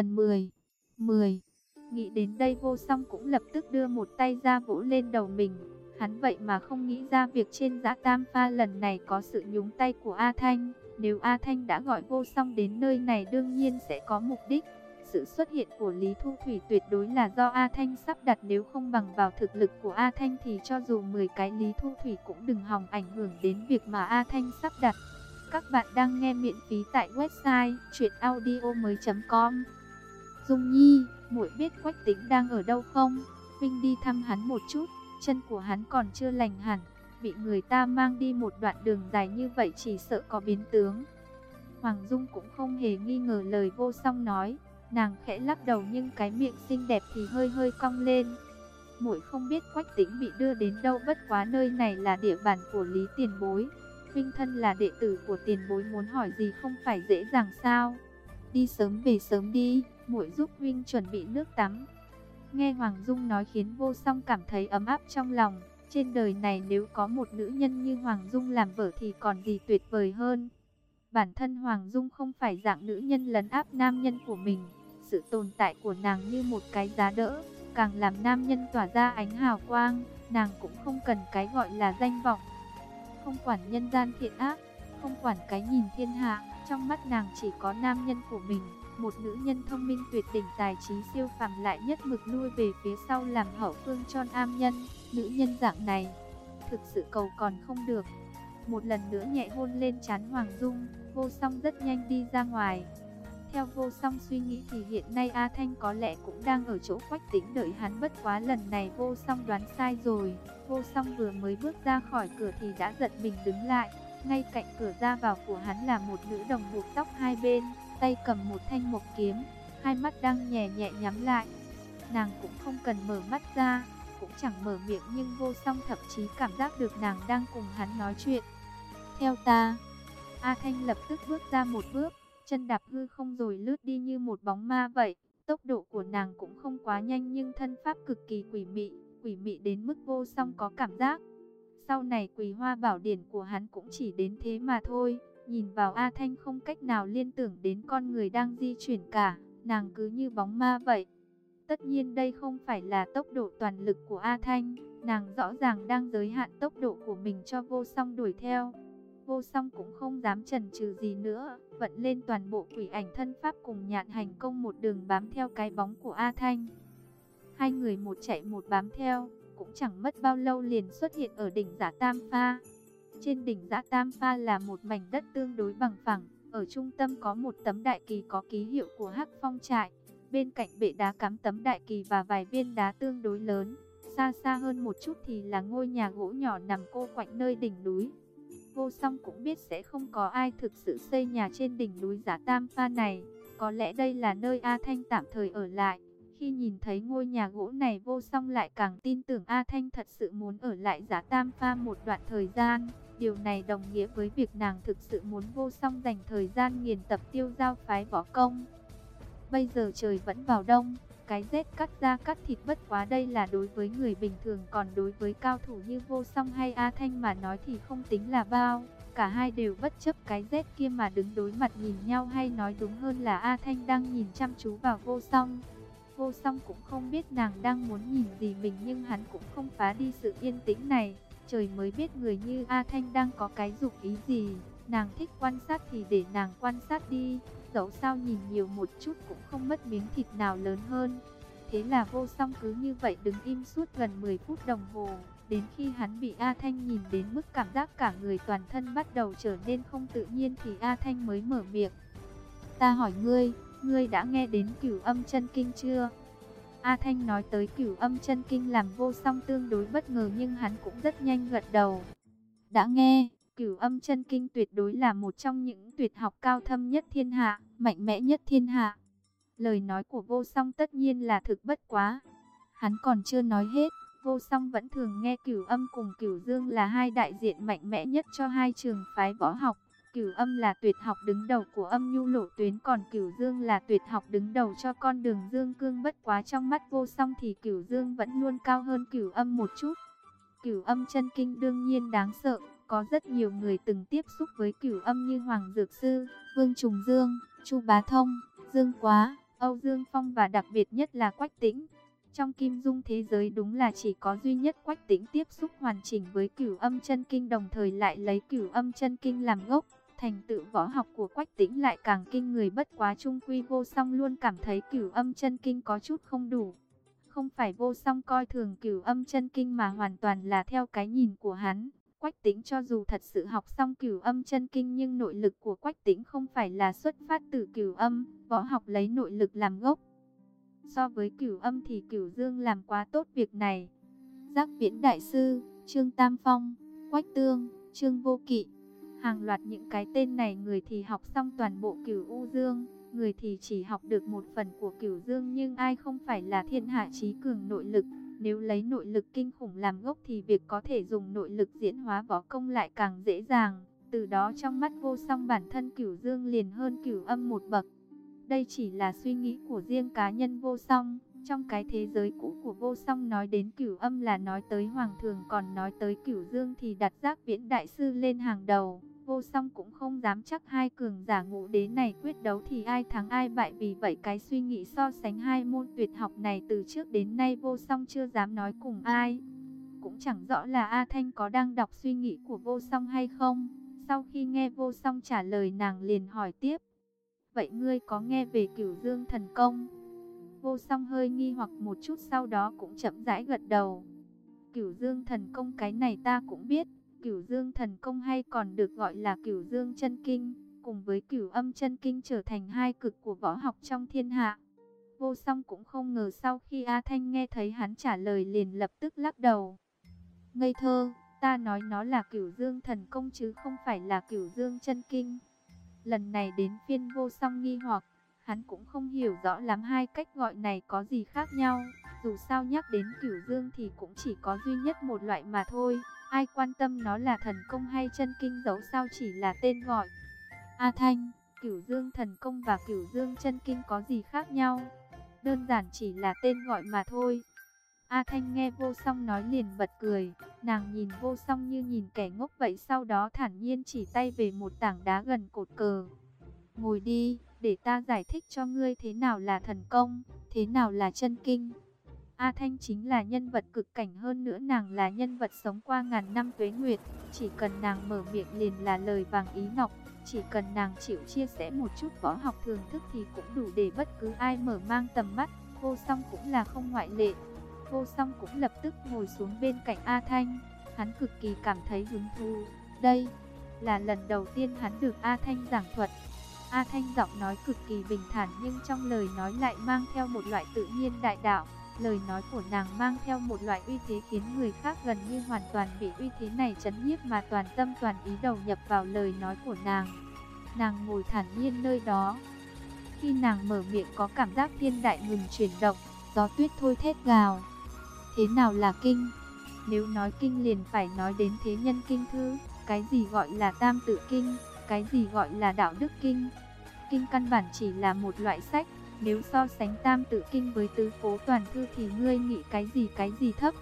phần 10. 10. Nghĩ đến đây vô song cũng lập tức đưa một tay ra vỗ lên đầu mình. Hắn vậy mà không nghĩ ra việc trên giã tam pha lần này có sự nhúng tay của A Thanh. Nếu A Thanh đã gọi vô song đến nơi này đương nhiên sẽ có mục đích. Sự xuất hiện của Lý Thu Thủy tuyệt đối là do A Thanh sắp đặt nếu không bằng vào thực lực của A Thanh thì cho dù 10 cái Lý Thu Thủy cũng đừng hòng ảnh hưởng đến việc mà A Thanh sắp đặt. Các bạn đang nghe miễn phí tại website chuyenaudio.com Dung Nhi, muội biết Quách Tĩnh đang ở đâu không? Vinh đi thăm hắn một chút, chân của hắn còn chưa lành hẳn, bị người ta mang đi một đoạn đường dài như vậy chỉ sợ có biến tướng. Hoàng Dung cũng không hề nghi ngờ lời vô song nói, nàng khẽ lắc đầu nhưng cái miệng xinh đẹp thì hơi hơi cong lên. Muội không biết Quách Tĩnh bị đưa đến đâu bất quá nơi này là địa bàn của Lý Tiền Bối. Vinh thân là đệ tử của Tiền Bối muốn hỏi gì không phải dễ dàng sao? Đi sớm về sớm đi, muội giúp huynh chuẩn bị nước tắm. Nghe Hoàng Dung nói khiến vô song cảm thấy ấm áp trong lòng. Trên đời này nếu có một nữ nhân như Hoàng Dung làm vợ thì còn gì tuyệt vời hơn. Bản thân Hoàng Dung không phải dạng nữ nhân lấn áp nam nhân của mình. Sự tồn tại của nàng như một cái giá đỡ, càng làm nam nhân tỏa ra ánh hào quang, nàng cũng không cần cái gọi là danh vọng. Không quản nhân gian thiện ác, không quản cái nhìn thiên hạ, trong mắt nàng chỉ có nam nhân của mình. Một nữ nhân thông minh tuyệt đỉnh tài trí siêu phàm lại nhất mực lui về phía sau làm hậu phương cho nam nhân. Nữ nhân dạng này, thực sự cầu còn không được. Một lần nữa nhẹ hôn lên chán Hoàng Dung, vô song rất nhanh đi ra ngoài. Theo vô song suy nghĩ thì hiện nay A Thanh có lẽ cũng đang ở chỗ quách tính đợi hắn bất quá lần này vô song đoán sai rồi. Vô song vừa mới bước ra khỏi cửa thì đã giật mình đứng lại. Ngay cạnh cửa ra vào của hắn là một nữ đồng buộc tóc hai bên, tay cầm một thanh mộc kiếm, hai mắt đang nhẹ nhẹ nhắm lại. Nàng cũng không cần mở mắt ra, cũng chẳng mở miệng nhưng vô song thậm chí cảm giác được nàng đang cùng hắn nói chuyện. Theo ta, A Thanh lập tức bước ra một bước, chân đạp hư không rồi lướt đi như một bóng ma vậy. Tốc độ của nàng cũng không quá nhanh nhưng thân pháp cực kỳ quỷ mị, quỷ mị đến mức vô song có cảm giác. Sau này quỳ hoa bảo điển của hắn cũng chỉ đến thế mà thôi. Nhìn vào A Thanh không cách nào liên tưởng đến con người đang di chuyển cả, nàng cứ như bóng ma vậy. Tất nhiên đây không phải là tốc độ toàn lực của A Thanh, nàng rõ ràng đang giới hạn tốc độ của mình cho vô song đuổi theo. Vô song cũng không dám chần chừ gì nữa, vận lên toàn bộ quỷ ảnh thân pháp cùng nhạn hành công một đường bám theo cái bóng của A Thanh. Hai người một chạy một bám theo, cũng chẳng mất bao lâu liền xuất hiện ở đỉnh giả Tam Pha. Trên đỉnh dã Tam Pha là một mảnh đất tương đối bằng phẳng, ở trung tâm có một tấm đại kỳ có ký hiệu của Hắc Phong trại. Bên cạnh bệ đá cắm tấm đại kỳ và vài viên đá tương đối lớn. Xa xa hơn một chút thì là ngôi nhà gỗ nhỏ nằm cô quạnh nơi đỉnh núi. Vô song cũng biết sẽ không có ai thực sự xây nhà trên đỉnh núi giả Tam Pha này. Có lẽ đây là nơi A Thanh tạm thời ở lại. Khi nhìn thấy ngôi nhà gỗ này vô song lại càng tin tưởng A Thanh thật sự muốn ở lại giả Tam Pha một đoạn thời gian. Điều này đồng nghĩa với việc nàng thực sự muốn vô song dành thời gian nghiền tập tiêu giao phái võ công. Bây giờ trời vẫn vào đông, cái rét cắt da cắt thịt bất quá đây là đối với người bình thường còn đối với cao thủ như vô song hay A Thanh mà nói thì không tính là bao. Cả hai đều bất chấp cái rét kia mà đứng đối mặt nhìn nhau hay nói đúng hơn là A Thanh đang nhìn chăm chú vào vô song. Vô song cũng không biết nàng đang muốn nhìn gì mình nhưng hắn cũng không phá đi sự yên tĩnh này. Trời mới biết người như A Thanh đang có cái dục ý gì. Nàng thích quan sát thì để nàng quan sát đi. Dẫu sao nhìn nhiều một chút cũng không mất miếng thịt nào lớn hơn. Thế là vô song cứ như vậy đứng im suốt gần 10 phút đồng hồ. Đến khi hắn bị A Thanh nhìn đến mức cảm giác cả người toàn thân bắt đầu trở nên không tự nhiên thì A Thanh mới mở miệng. Ta hỏi ngươi, ngươi đã nghe đến cửu âm chân kinh chưa? A Thanh nói tới cửu âm chân kinh làm vô song tương đối bất ngờ nhưng hắn cũng rất nhanh gật đầu. Đã nghe, cửu âm chân kinh tuyệt đối là một trong những tuyệt học cao thâm nhất thiên hạ, mạnh mẽ nhất thiên hạ. Lời nói của vô song tất nhiên là thực bất quá. Hắn còn chưa nói hết, vô song vẫn thường nghe cửu âm cùng cửu dương là hai đại diện mạnh mẽ nhất cho hai trường phái võ học. Cửu âm là tuyệt học đứng đầu của âm nhu lộ tuyến còn cửu dương là tuyệt học đứng đầu cho con đường dương cương bất quá trong mắt vô song thì cửu dương vẫn luôn cao hơn cửu âm một chút. Cửu âm chân kinh đương nhiên đáng sợ, có rất nhiều người từng tiếp xúc với cửu âm như Hoàng Dược Sư, Vương Trùng Dương, Chu Bá Thông, Dương Quá, Âu Dương Phong và đặc biệt nhất là Quách Tĩnh. Trong kim dung thế giới đúng là chỉ có duy nhất Quách Tĩnh tiếp xúc hoàn chỉnh với cửu âm chân kinh đồng thời lại lấy cửu âm chân kinh làm gốc. Thành tựu võ học của Quách Tĩnh lại càng kinh người bất quá trung quy vô song luôn cảm thấy cửu âm chân kinh có chút không đủ. Không phải vô song coi thường cửu âm chân kinh mà hoàn toàn là theo cái nhìn của hắn. Quách Tĩnh cho dù thật sự học xong cửu âm chân kinh nhưng nội lực của Quách Tĩnh không phải là xuất phát từ cửu âm, võ học lấy nội lực làm gốc. So với cửu âm thì cửu dương làm quá tốt việc này. Giác viễn đại sư, Trương Tam Phong, Quách Tương, Trương Vô Kỵ. Hàng loạt những cái tên này người thì học xong toàn bộ cửu U Dương, người thì chỉ học được một phần của cửu Dương nhưng ai không phải là thiên hạ trí cường nội lực. Nếu lấy nội lực kinh khủng làm gốc thì việc có thể dùng nội lực diễn hóa võ công lại càng dễ dàng. Từ đó trong mắt vô song bản thân cửu dương liền hơn cửu âm một bậc. Đây chỉ là suy nghĩ của riêng cá nhân vô song. Trong cái thế giới cũ của vô song nói đến cửu âm là nói tới hoàng thường còn nói tới cửu dương thì đặt giác viễn đại sư lên hàng đầu. Vô song cũng không dám chắc hai cường giả ngũ đế này quyết đấu thì ai thắng ai bại vì vậy cái suy nghĩ so sánh hai môn tuyệt học này từ trước đến nay vô song chưa dám nói cùng ai. Cũng chẳng rõ là A Thanh có đang đọc suy nghĩ của vô song hay không. Sau khi nghe vô song trả lời nàng liền hỏi tiếp. Vậy ngươi có nghe về cửu dương thần công? Vô song hơi nghi hoặc một chút sau đó cũng chậm rãi gật đầu. Cửu dương thần công cái này ta cũng biết. Cửu Dương thần công hay còn được gọi là Cửu Dương chân kinh, cùng với Cửu Âm chân kinh trở thành hai cực của võ học trong thiên hạ. Vô Song cũng không ngờ sau khi A Thanh nghe thấy hắn trả lời liền lập tức lắc đầu. Ngây thơ, ta nói nó là Cửu Dương thần công chứ không phải là Cửu Dương chân kinh. Lần này đến phiên Vô Song nghi hoặc, hắn cũng không hiểu rõ lắm hai cách gọi này có gì khác nhau. Dù sao nhắc đến Cửu Dương thì cũng chỉ có duy nhất một loại mà thôi. Ai quan tâm nó là thần công hay chân kinh dẫu sao chỉ là tên gọi. A Thanh, Cửu Dương thần công và Cửu Dương chân kinh có gì khác nhau? Đơn giản chỉ là tên gọi mà thôi. A Thanh nghe vô song nói liền bật cười, nàng nhìn vô song như nhìn kẻ ngốc vậy sau đó thản nhiên chỉ tay về một tảng đá gần cột cờ. Ngồi đi, để ta giải thích cho ngươi thế nào là thần công, thế nào là chân kinh. A Thanh chính là nhân vật cực cảnh hơn nữa, nàng là nhân vật sống qua ngàn năm tuế nguyệt. Chỉ cần nàng mở miệng liền là lời vàng ý ngọc. Chỉ cần nàng chịu chia sẻ một chút võ học thường thức thì cũng đủ để bất cứ ai mở mang tầm mắt. Vô song cũng là không ngoại lệ. Vô song cũng lập tức ngồi xuống bên cạnh A Thanh. Hắn cực kỳ cảm thấy hứng thú. Đây là lần đầu tiên hắn được A Thanh giảng thuật. A Thanh giọng nói cực kỳ bình thản nhưng trong lời nói lại mang theo một loại tự nhiên đại đạo. Lời nói của nàng mang theo một loại uy thế khiến người khác gần như hoàn toàn bị uy thế này chấn nhiếp mà toàn tâm toàn ý đầu nhập vào lời nói của nàng. Nàng ngồi thản nhiên nơi đó. Khi nàng mở miệng có cảm giác thiên đại ngừng chuyển động, gió tuyết thôi thét gào. Thế nào là kinh? Nếu nói kinh liền phải nói đến thế nhân kinh thư, cái gì gọi là tam tự kinh, cái gì gọi là đạo đức kinh. Kinh căn bản chỉ là một loại sách, nếu so sánh tam tự kinh với tứ phố toàn thư thì ngươi nghĩ cái gì cái gì thấp.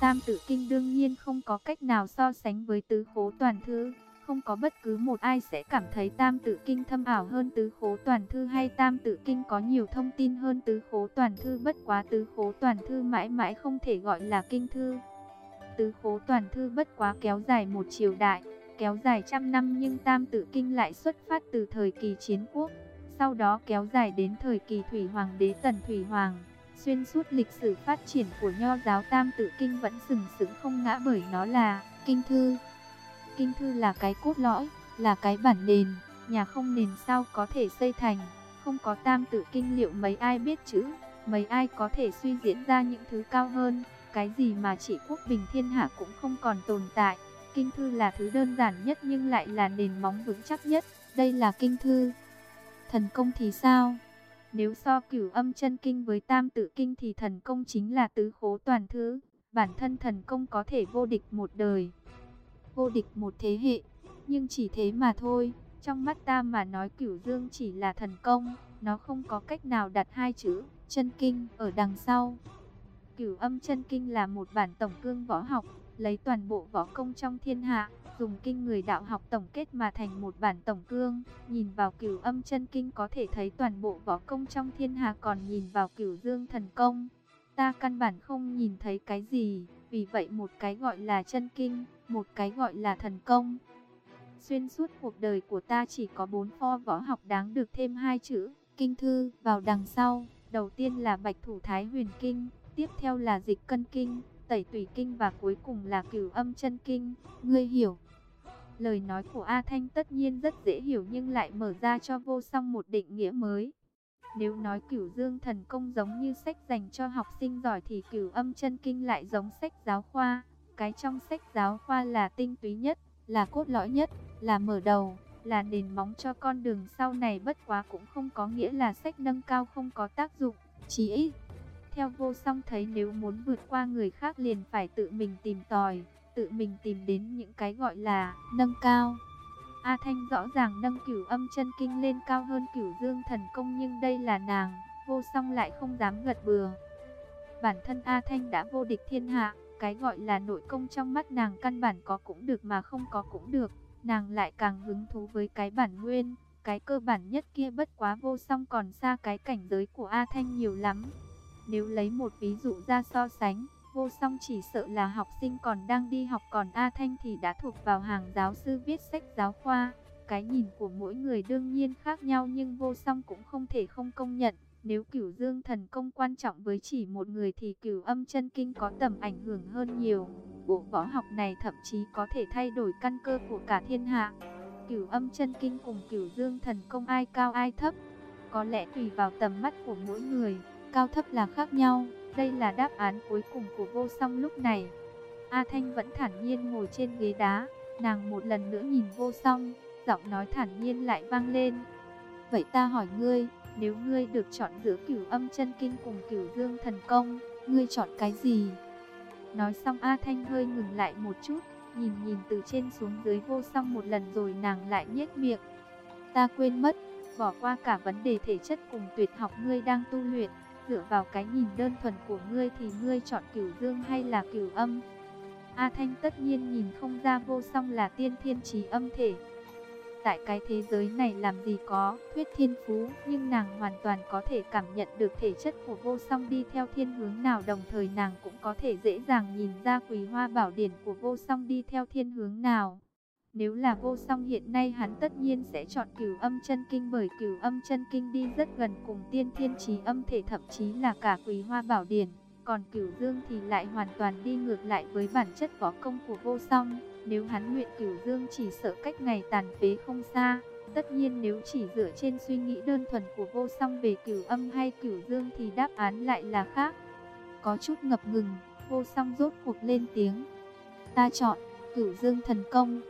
Tam tự kinh đương nhiên không có cách nào so sánh với tứ phố toàn thư. Không có bất cứ một ai sẽ cảm thấy tam tự kinh thâm ảo hơn tứ khố toàn thư hay tam tự kinh có nhiều thông tin hơn tứ khố toàn thư bất quá tứ khố toàn thư mãi mãi không thể gọi là kinh thư. Tứ khố toàn thư bất quá kéo dài một triều đại, kéo dài trăm năm nhưng tam tự kinh lại xuất phát từ thời kỳ chiến quốc sau đó kéo dài đến thời kỳ Thủy Hoàng đế Tần Thủy Hoàng. Xuyên suốt lịch sử phát triển của nho giáo Tam Tự Kinh vẫn sừng sững không ngã bởi nó là Kinh Thư. Kinh Thư là cái cốt lõi, là cái bản nền, nhà không nền sao có thể xây thành, không có Tam Tự Kinh liệu mấy ai biết chữ, mấy ai có thể suy diễn ra những thứ cao hơn, cái gì mà chỉ quốc bình thiên hạ cũng không còn tồn tại. Kinh Thư là thứ đơn giản nhất nhưng lại là nền móng vững chắc nhất, đây là Kinh Thư. Thần công thì sao? Nếu so cửu âm chân kinh với tam tự kinh thì thần công chính là tứ khố toàn thứ. Bản thân thần công có thể vô địch một đời, vô địch một thế hệ, nhưng chỉ thế mà thôi. Trong mắt ta mà nói cửu dương chỉ là thần công, nó không có cách nào đặt hai chữ chân kinh ở đằng sau. Cửu âm chân kinh là một bản tổng cương võ học, lấy toàn bộ võ công trong thiên hạ, dùng kinh người đạo học tổng kết mà thành một bản tổng cương. Nhìn vào cửu âm chân kinh có thể thấy toàn bộ võ công trong thiên hà còn nhìn vào cửu dương thần công. Ta căn bản không nhìn thấy cái gì, vì vậy một cái gọi là chân kinh, một cái gọi là thần công. Xuyên suốt cuộc đời của ta chỉ có bốn pho võ học đáng được thêm hai chữ, kinh thư, vào đằng sau. Đầu tiên là bạch thủ thái huyền kinh, tiếp theo là dịch cân kinh, tẩy tùy kinh và cuối cùng là cửu âm chân kinh. Ngươi hiểu. Lời nói của A Thanh tất nhiên rất dễ hiểu nhưng lại mở ra cho vô song một định nghĩa mới. Nếu nói cửu dương thần công giống như sách dành cho học sinh giỏi thì cửu âm chân kinh lại giống sách giáo khoa. Cái trong sách giáo khoa là tinh túy nhất, là cốt lõi nhất, là mở đầu, là nền móng cho con đường sau này bất quá cũng không có nghĩa là sách nâng cao không có tác dụng. Chỉ ít, theo vô song thấy nếu muốn vượt qua người khác liền phải tự mình tìm tòi, tự mình tìm đến những cái gọi là nâng cao. A Thanh rõ ràng nâng cửu âm chân kinh lên cao hơn cửu dương thần công nhưng đây là nàng, vô song lại không dám gật bừa. Bản thân A Thanh đã vô địch thiên hạ, cái gọi là nội công trong mắt nàng căn bản có cũng được mà không có cũng được, nàng lại càng hứng thú với cái bản nguyên, cái cơ bản nhất kia bất quá vô song còn xa cái cảnh giới của A Thanh nhiều lắm. Nếu lấy một ví dụ ra so sánh, vô song chỉ sợ là học sinh còn đang đi học còn A Thanh thì đã thuộc vào hàng giáo sư viết sách giáo khoa. Cái nhìn của mỗi người đương nhiên khác nhau nhưng vô song cũng không thể không công nhận. Nếu cửu dương thần công quan trọng với chỉ một người thì cửu âm chân kinh có tầm ảnh hưởng hơn nhiều. Bộ võ học này thậm chí có thể thay đổi căn cơ của cả thiên hạ. Cửu âm chân kinh cùng cửu dương thần công ai cao ai thấp. Có lẽ tùy vào tầm mắt của mỗi người, cao thấp là khác nhau. Đây là đáp án cuối cùng của vô song lúc này. A Thanh vẫn thản nhiên ngồi trên ghế đá, nàng một lần nữa nhìn vô song, giọng nói thản nhiên lại vang lên. Vậy ta hỏi ngươi, nếu ngươi được chọn giữa cửu âm chân kinh cùng cửu dương thần công, ngươi chọn cái gì? Nói xong A Thanh hơi ngừng lại một chút, nhìn nhìn từ trên xuống dưới vô song một lần rồi nàng lại nhếch miệng. Ta quên mất, bỏ qua cả vấn đề thể chất cùng tuyệt học ngươi đang tu luyện, dựa vào cái nhìn đơn thuần của ngươi thì ngươi chọn cửu dương hay là cửu âm? A Thanh tất nhiên nhìn không ra vô song là tiên thiên trí âm thể. Tại cái thế giới này làm gì có thuyết thiên phú, nhưng nàng hoàn toàn có thể cảm nhận được thể chất của vô song đi theo thiên hướng nào đồng thời nàng cũng có thể dễ dàng nhìn ra quỳ hoa bảo điển của vô song đi theo thiên hướng nào. Nếu là vô song hiện nay hắn tất nhiên sẽ chọn cửu âm chân kinh bởi cửu âm chân kinh đi rất gần cùng tiên thiên trí âm thể thậm chí là cả quý hoa bảo điển. Còn cửu dương thì lại hoàn toàn đi ngược lại với bản chất võ công của vô song. Nếu hắn luyện cửu dương chỉ sợ cách ngày tàn phế không xa. Tất nhiên nếu chỉ dựa trên suy nghĩ đơn thuần của vô song về cửu âm hay cửu dương thì đáp án lại là khác. Có chút ngập ngừng, vô song rốt cuộc lên tiếng. Ta chọn cửu dương thần công.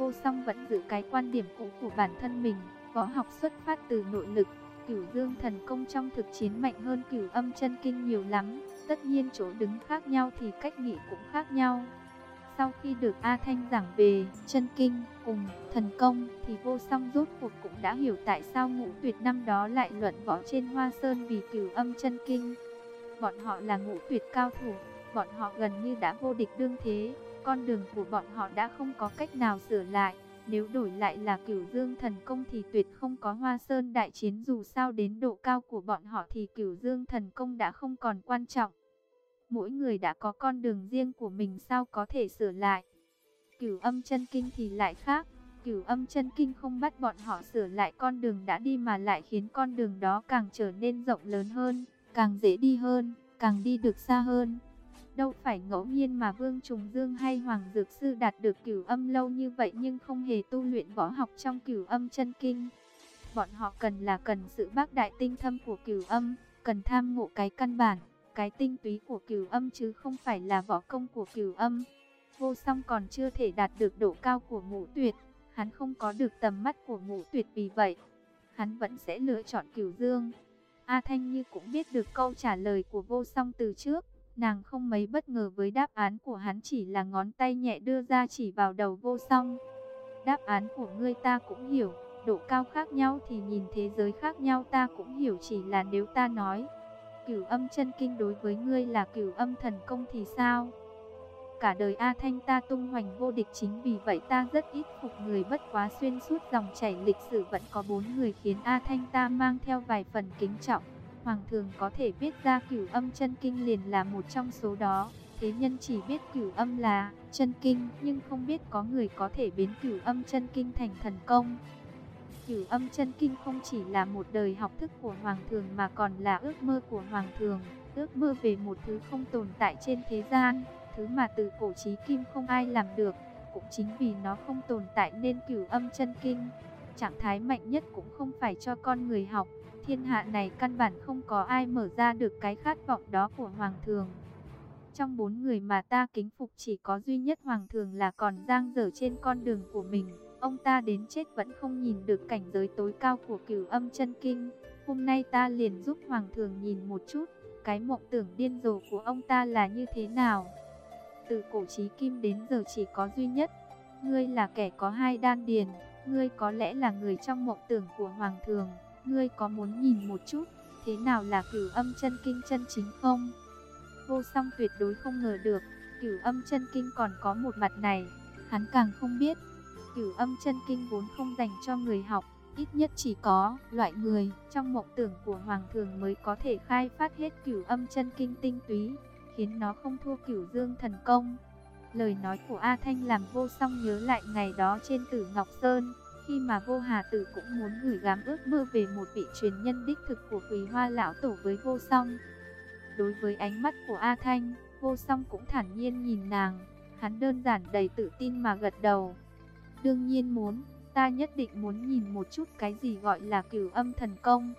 Vô song vẫn giữ cái quan điểm cũ của bản thân mình, võ học xuất phát từ nội lực, cửu dương thần công trong thực chiến mạnh hơn cửu âm chân kinh nhiều lắm, tất nhiên chỗ đứng khác nhau thì cách nghĩ cũng khác nhau. Sau khi được A Thanh giảng về chân kinh cùng thần công thì vô song rốt cuộc cũng đã hiểu tại sao ngũ tuyệt năm đó lại luận võ trên hoa sơn vì cửu âm chân kinh. Bọn họ là ngũ tuyệt cao thủ, bọn họ gần như đã vô địch đương thế, con đường của bọn họ đã không có cách nào sửa lại. Nếu đổi lại là cửu dương thần công thì tuyệt không có hoa sơn đại chiến dù sao đến độ cao của bọn họ thì cửu dương thần công đã không còn quan trọng. Mỗi người đã có con đường riêng của mình sao có thể sửa lại. Cửu âm chân kinh thì lại khác. Cửu âm chân kinh không bắt bọn họ sửa lại con đường đã đi mà lại khiến con đường đó càng trở nên rộng lớn hơn, càng dễ đi hơn, càng đi được xa hơn. Đâu phải ngẫu nhiên mà Vương Trùng Dương hay Hoàng Dược Sư đạt được cửu âm lâu như vậy nhưng không hề tu luyện võ học trong cửu âm chân kinh. Bọn họ cần là cần sự bác đại tinh thâm của cửu âm, cần tham ngộ cái căn bản, cái tinh túy của cửu âm chứ không phải là võ công của cửu âm. Vô song còn chưa thể đạt được độ cao của ngũ tuyệt, hắn không có được tầm mắt của ngũ tuyệt vì vậy, hắn vẫn sẽ lựa chọn cửu dương. A Thanh Như cũng biết được câu trả lời của vô song từ trước, Nàng không mấy bất ngờ với đáp án của hắn chỉ là ngón tay nhẹ đưa ra chỉ vào đầu vô song. Đáp án của ngươi ta cũng hiểu, độ cao khác nhau thì nhìn thế giới khác nhau ta cũng hiểu chỉ là nếu ta nói. Cửu âm chân kinh đối với ngươi là cửu âm thần công thì sao? cả đời A Thanh ta tung hoành vô địch chính vì vậy ta rất ít phục người bất quá xuyên suốt dòng chảy lịch sử vẫn có bốn người khiến A Thanh ta mang theo vài phần kính trọng. Hoàng thường có thể viết ra cửu âm chân kinh liền là một trong số đó. Thế nhân chỉ biết cửu âm là chân kinh nhưng không biết có người có thể biến cửu âm chân kinh thành thần công. Cửu âm chân kinh không chỉ là một đời học thức của Hoàng thường mà còn là ước mơ của Hoàng thường. Ước mơ về một thứ không tồn tại trên thế gian, thứ mà từ cổ chí kim không ai làm được. Cũng chính vì nó không tồn tại nên cửu âm chân kinh. Trạng thái mạnh nhất cũng không phải cho con người học. Thiên hạ này căn bản không có ai mở ra được cái khát vọng đó của Hoàng thường. Trong bốn người mà ta kính phục chỉ có duy nhất Hoàng thường là còn giang dở trên con đường của mình. Ông ta đến chết vẫn không nhìn được cảnh giới tối cao của cửu âm chân kinh. Hôm nay ta liền giúp Hoàng thường nhìn một chút, cái mộng tưởng điên rồ của ông ta là như thế nào. Từ cổ chí kim đến giờ chỉ có duy nhất. Ngươi là kẻ có hai đan điền, ngươi có lẽ là người trong mộng tưởng của Hoàng thường. Ngươi có muốn nhìn một chút, thế nào là cửu âm chân kinh chân chính không? Vô song tuyệt đối không ngờ được, cửu âm chân kinh còn có một mặt này, hắn càng không biết. Cửu âm chân kinh vốn không dành cho người học, ít nhất chỉ có loại người trong mộng tưởng của Hoàng thường mới có thể khai phát hết cửu âm chân kinh tinh túy, khiến nó không thua cửu dương thần công. Lời nói của A Thanh làm vô song nhớ lại ngày đó trên tử Ngọc Sơn, khi mà vô hà tử cũng muốn gửi gắm ước mơ về một vị truyền nhân đích thực của quý hoa lão tổ với vô song. Đối với ánh mắt của A Thanh, vô song cũng thản nhiên nhìn nàng, hắn đơn giản đầy tự tin mà gật đầu. Đương nhiên muốn, ta nhất định muốn nhìn một chút cái gì gọi là cửu âm thần công.